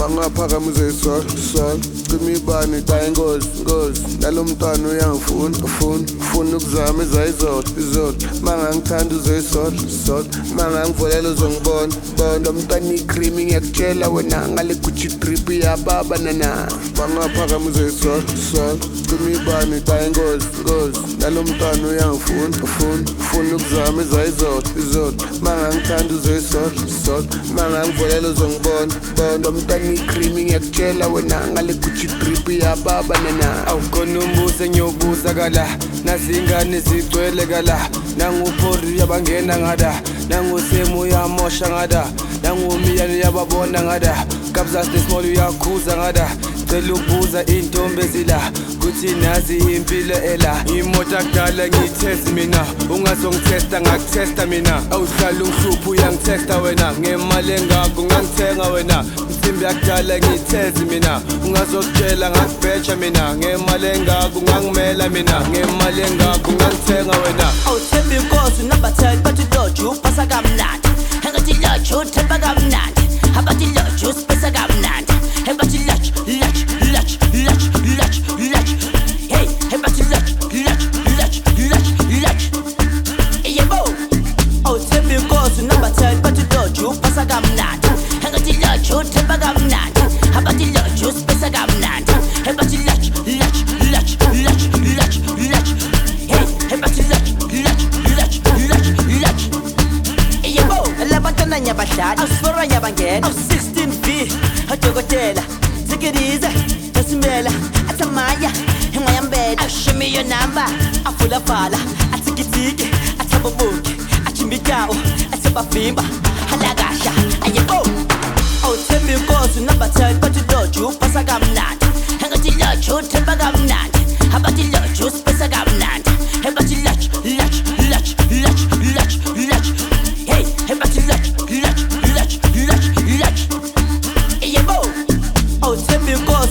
Bangaphakamisa isol sol Kimi bani dayi ngozi ngozi lo mntwana uyangifuna ufuna ufuna ukuzama ezayizodwa izodwa mangangithanda uzoyisodwa sodwa mangangivulela uzongibona bona lo mntwana icreami ngiyakutshela wena ngale guji drip iyababa nana bangaphakama uzoyisodwa sodwa cima ibani xa ingozi ngozi nalo mntwana uyangifuna ufuna ufuna ukuzama ezayizodwa izodwa mangangithanda uzoyisodwa sodwa mangangivulela uzongibona bona lo mntwana icreami ngiyakutshela wena ngale guji drip iyababa nana awukhona ngiyambuse ngiyobuza kala nazingane zigcwele kala nanguphori yabangena ngala nangosemu uyamosha ngada nangumiyani uyababona ngada kabzasnesmall uyakhuza ngada cela ubuza iy'ntombi ezila kuthi nazi impilo ela imoto akudala ngiyithesti mina ungazongithesta ngakuthesta mina awuhlala ungihluphi uyangithesta wena ngemali engako ngangithenga wena insimbi yakudala ngiyithezi mina ungazokutshela ngakubheja mina ngemali engako ngangimela mina ngemali engako ngangithenga wena awuthembi inkosi number 10 but you loju pasa kamnandi engathi loju themba kamnandi abathi loju sipesa kamnandi engathi lach lach lach lach lach lach hey engathi lach lach lach lach lach yebo oh themba inkosi number 10 bathi loju pasa kamnandi engathi loju themba kamnandi nyabadlali asiborwa nyabangena u-sixteen v odokotela zikirize nasimela athamaya engayambela ashimiyo namba avulavala atsikitsiki athabobuki ajimbityawo asebavimba alakahla ayeo oh! awuthembi inkosi number ten bathi loju ubhasa kamnandi engathi loju uthemba kamnandi abathi loju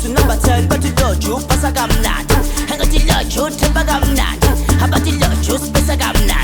usinobatelbatilojupasakamnati engatilojutembakamnati abatilojuspisakamnati